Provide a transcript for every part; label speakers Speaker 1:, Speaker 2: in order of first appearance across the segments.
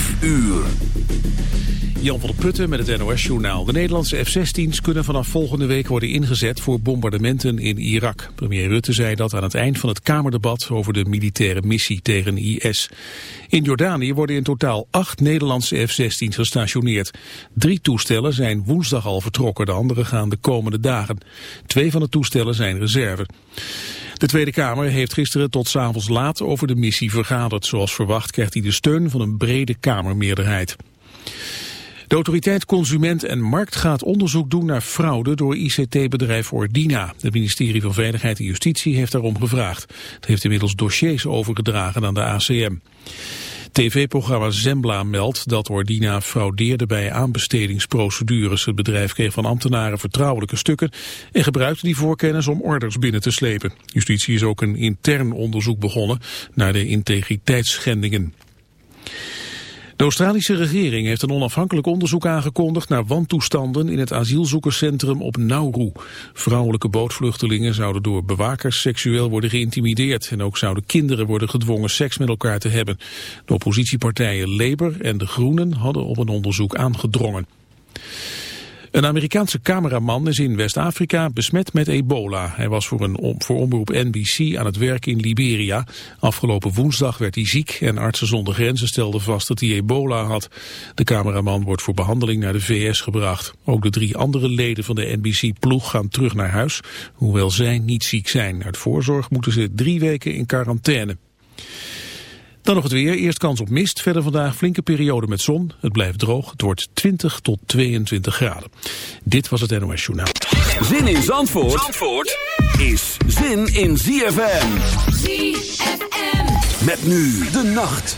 Speaker 1: Vijf uur.
Speaker 2: Jan van der Putten met het NOS-journaal. De Nederlandse F-16's kunnen vanaf volgende week worden ingezet voor bombardementen in Irak. Premier Rutte zei dat aan het eind van het Kamerdebat over de militaire missie tegen IS. In Jordanië worden in totaal acht Nederlandse F-16's gestationeerd. Drie toestellen zijn woensdag al vertrokken, de andere gaan de komende dagen. Twee van de toestellen zijn reserve. De Tweede Kamer heeft gisteren tot s'avonds laat over de missie vergaderd. Zoals verwacht krijgt hij de steun van een brede Kamermeerderheid. De autoriteit Consument en Markt gaat onderzoek doen naar fraude door ICT-bedrijf Ordina. Het ministerie van Veiligheid en Justitie heeft daarom gevraagd. Het heeft inmiddels dossiers overgedragen aan de ACM. TV-programma Zembla meldt dat Ordina fraudeerde bij aanbestedingsprocedures. Het bedrijf kreeg van ambtenaren vertrouwelijke stukken en gebruikte die voorkennis om orders binnen te slepen. Justitie is ook een intern onderzoek begonnen naar de integriteitsschendingen. De Australische regering heeft een onafhankelijk onderzoek aangekondigd naar wantoestanden in het asielzoekerscentrum op Nauru. Vrouwelijke bootvluchtelingen zouden door bewakers seksueel worden geïntimideerd en ook zouden kinderen worden gedwongen seks met elkaar te hebben. De oppositiepartijen Labour en de Groenen hadden op een onderzoek aangedrongen. Een Amerikaanse cameraman is in West-Afrika besmet met ebola. Hij was voor, een, voor omroep NBC aan het werk in Liberia. Afgelopen woensdag werd hij ziek en artsen zonder grenzen stelden vast dat hij ebola had. De cameraman wordt voor behandeling naar de VS gebracht. Ook de drie andere leden van de NBC-ploeg gaan terug naar huis, hoewel zij niet ziek zijn. Uit voorzorg moeten ze drie weken in quarantaine. Dan nog het weer. Eerst kans op mist. Verder vandaag flinke periode met zon. Het blijft droog. Het wordt 20 tot 22 graden. Dit was het NOS Journaal.
Speaker 1: Zin in Zandvoort, Zandvoort is zin in ZFM. ZFM. Met nu de nacht.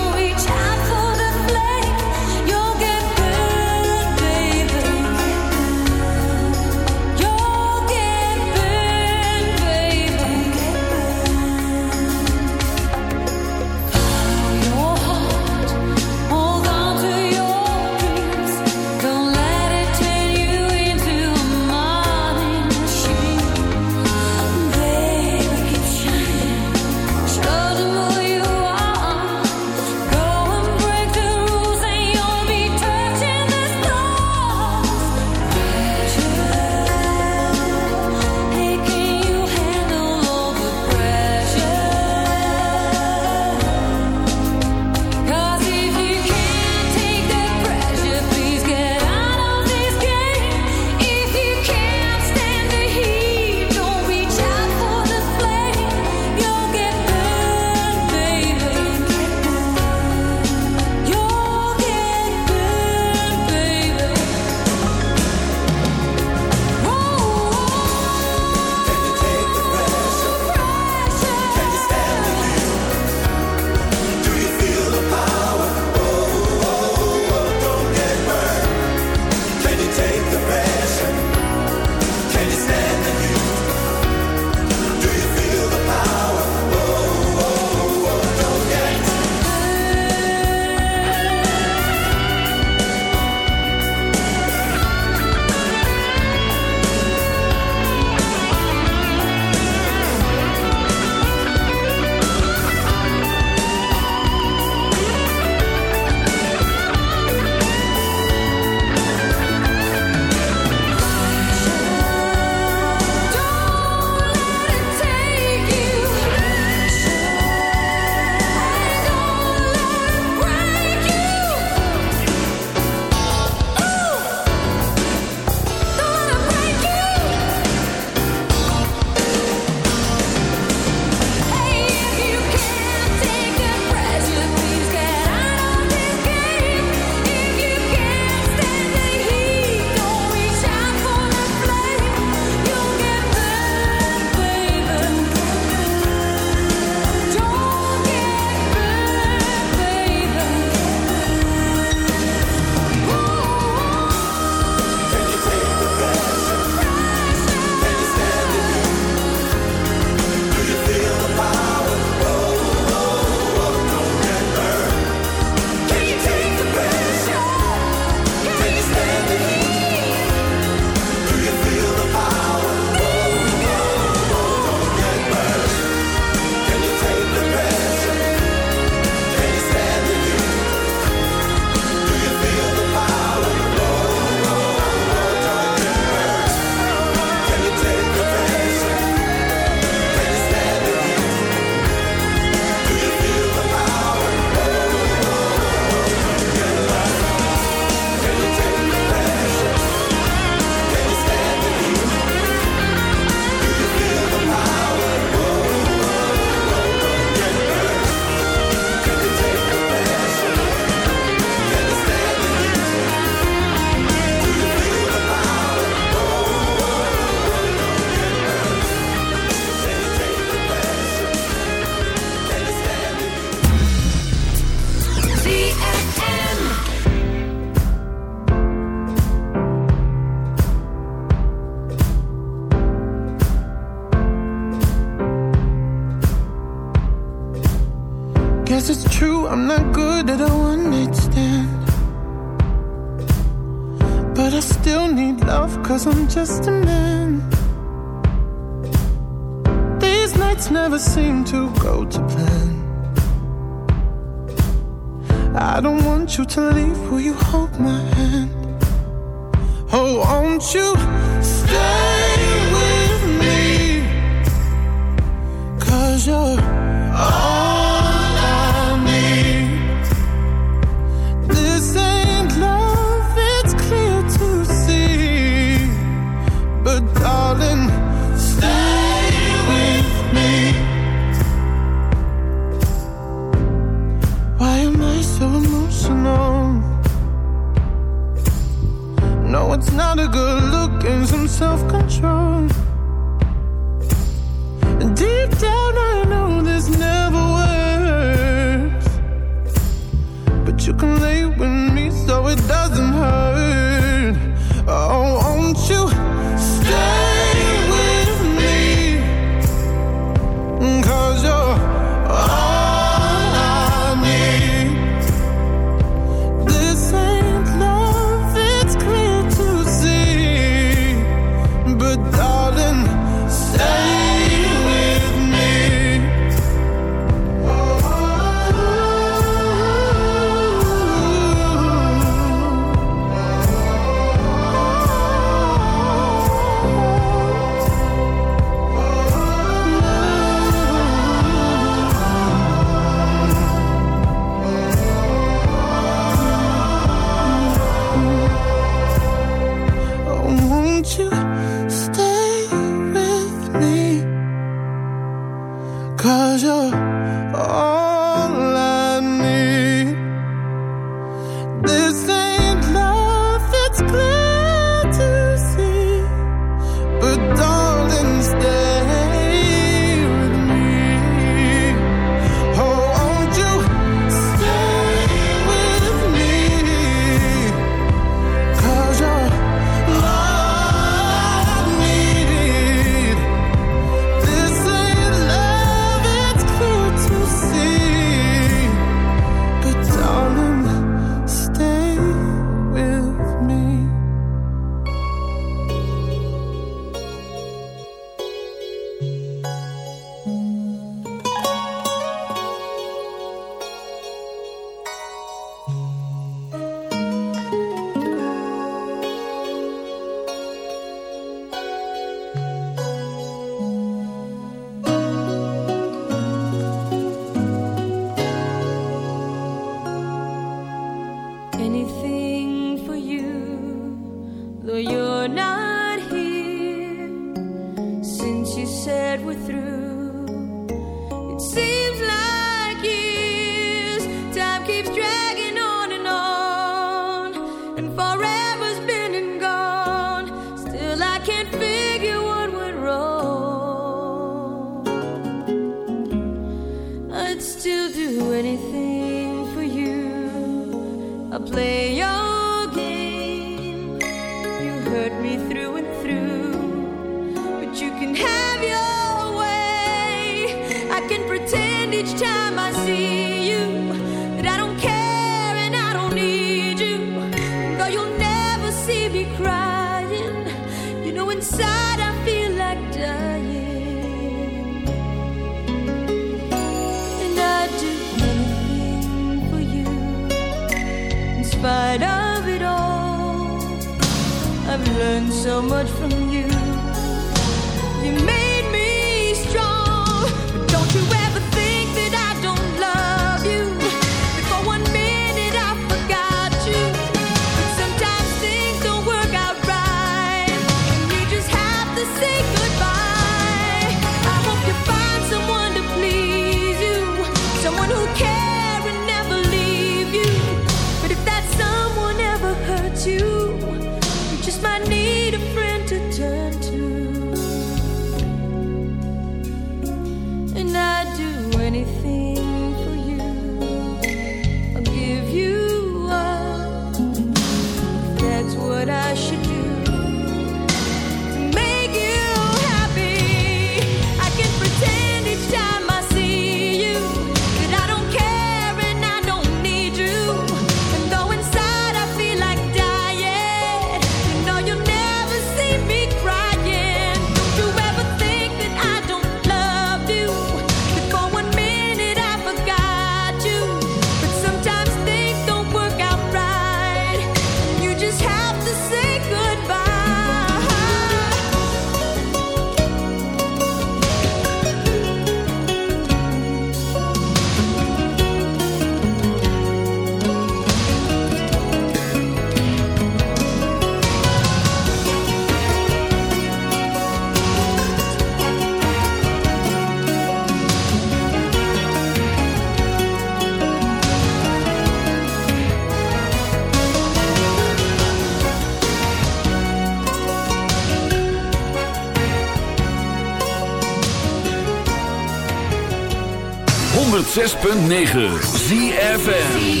Speaker 1: 106.9 ZFN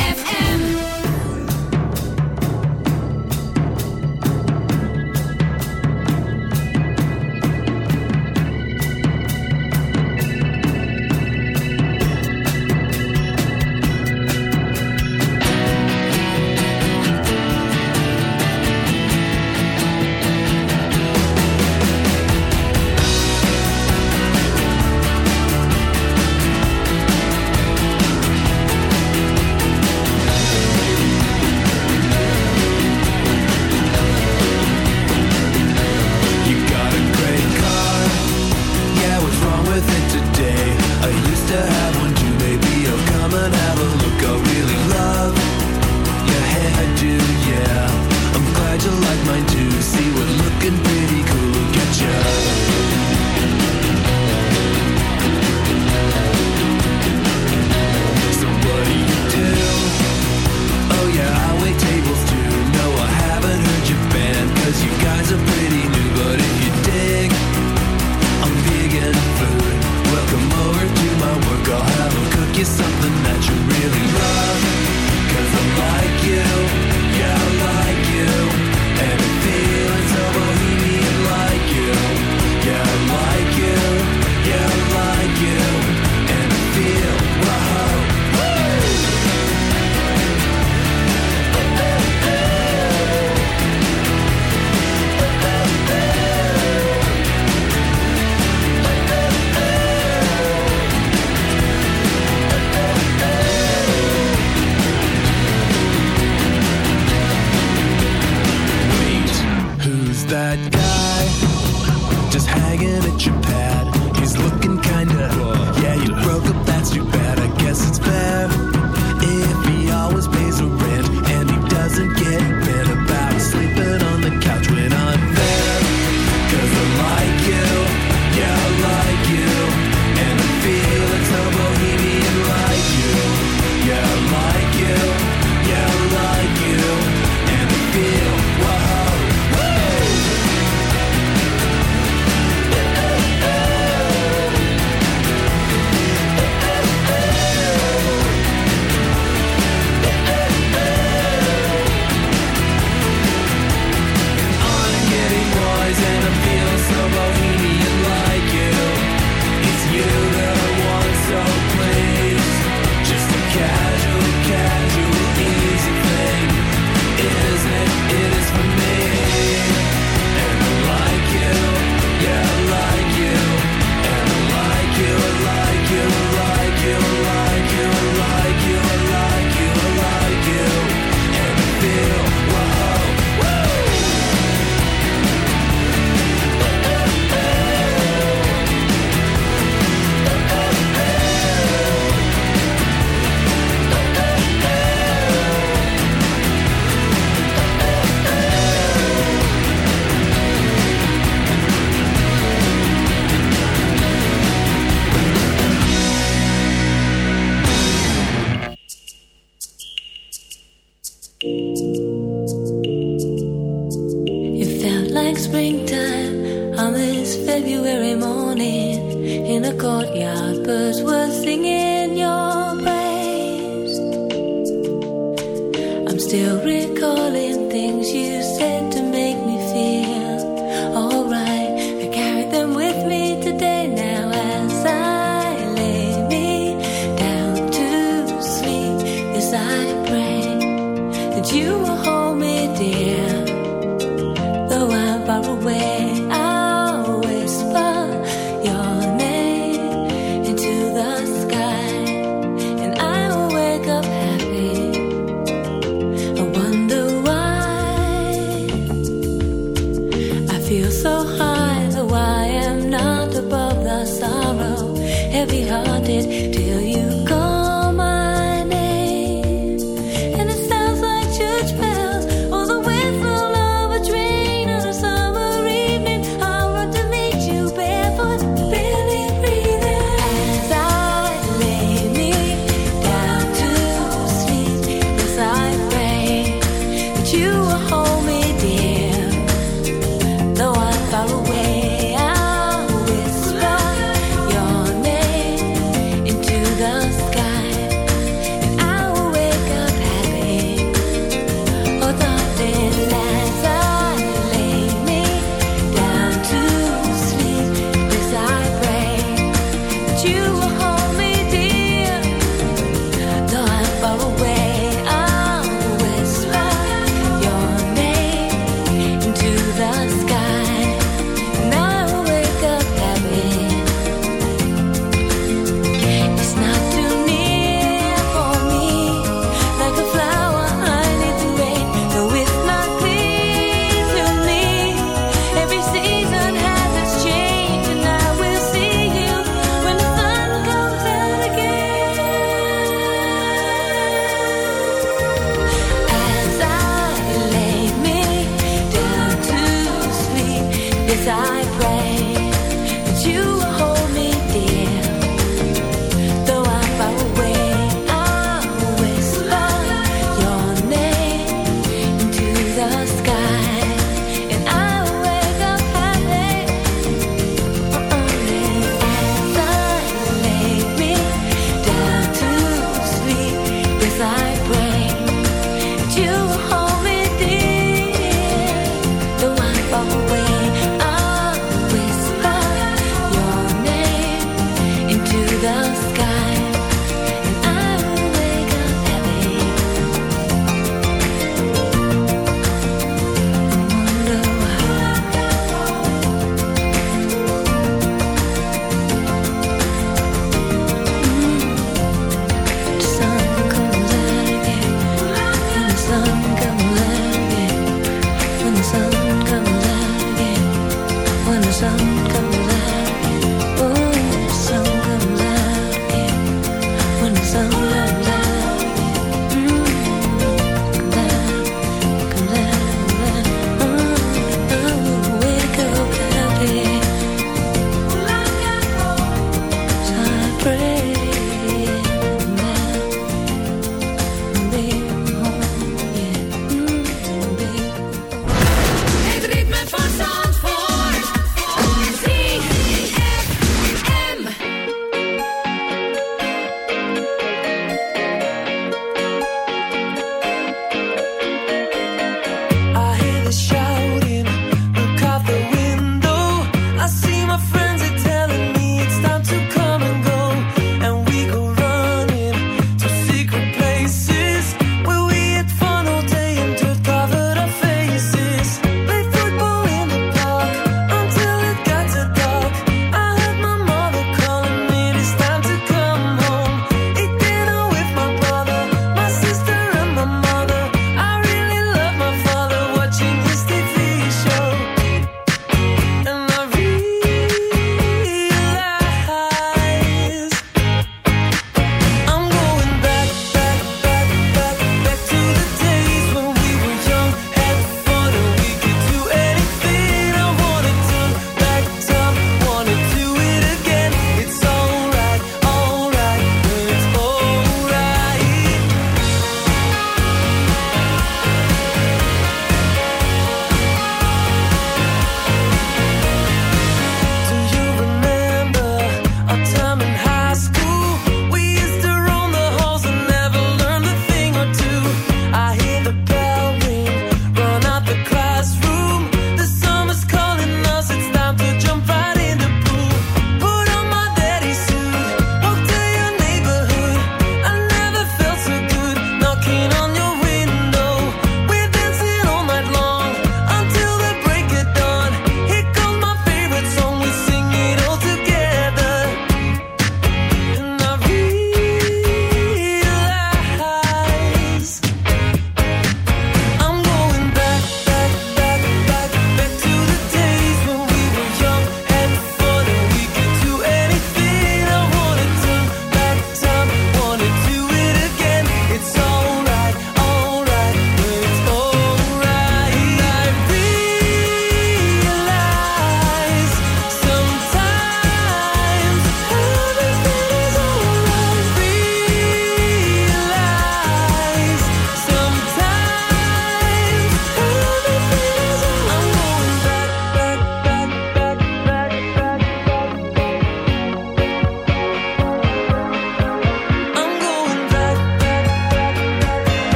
Speaker 1: Het ritme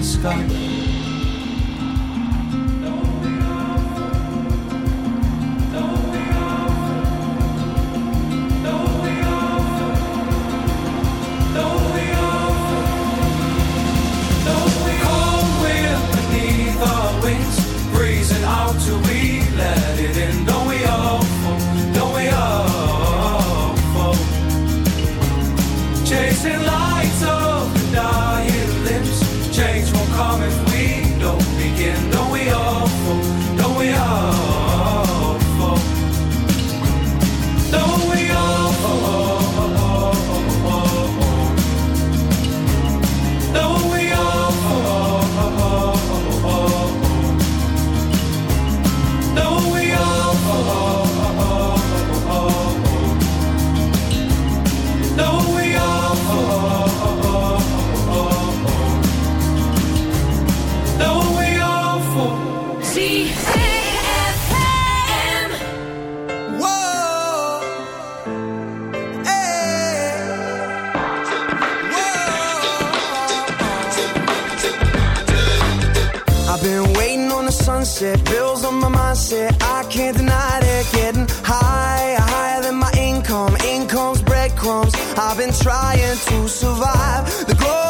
Speaker 3: the sky.
Speaker 4: mindset, I can't deny it. Getting higher, higher than my income. Income's breadcrumbs. I've been trying to survive the glory.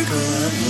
Speaker 1: circle of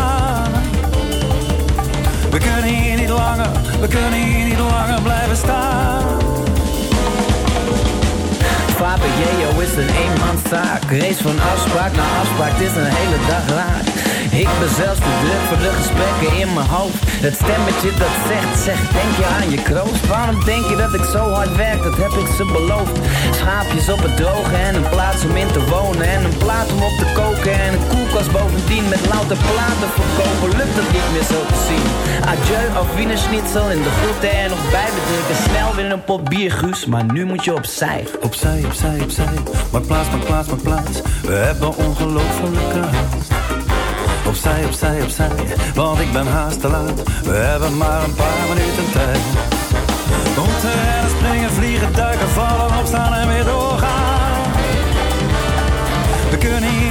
Speaker 5: We kunnen hier niet langer, we kunnen hier niet langer blijven staan.
Speaker 6: Vader Jeo is een eenmanszaak. Race van afspraak naar afspraak, het is een hele dag raak. Ik ben zelfs te druk voor de gesprekken in mijn hoofd. Het stemmetje dat zegt, zegt denk je aan je kroost? Waarom denk je dat ik zo hard werk, dat heb ik ze beloofd. Schaapjes op het droge en een plaats om in te wonen. En een plaat om op te koken en een bovendien. Met louter platen verkopen, lukt het niet meer zo te zien. Adieu, Wiener Schnitzel in de groeten en nog bij bedrinken. Snel weer een pot bier, Guus, maar nu moet je opzij.
Speaker 5: Opzij, opzij, opzij. Maak plaats, maak plaats, maak plaats. We hebben ongelofelijke haast. Opzij, opzij, opzij. Want ik ben haast te laat. We hebben maar een paar minuten tijd. We moeten rennen, springen, vliegen, duiken, vallen, opstaan en weer doorgaan. We kunnen hier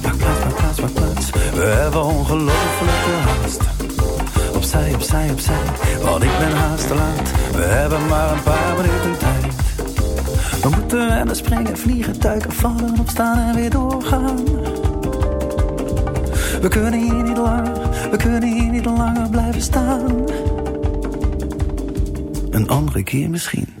Speaker 5: maak plaats, maak plaats. We hebben ongelofelijke haast. Opzij, opzij, opzij, want ik ben haast te laat. We hebben maar een paar minuten tijd. We moeten rennen, springen, vliegen, duiken, vallen, opstaan en weer doorgaan. We kunnen hier niet langer, we kunnen hier niet langer blijven staan. Een andere keer misschien.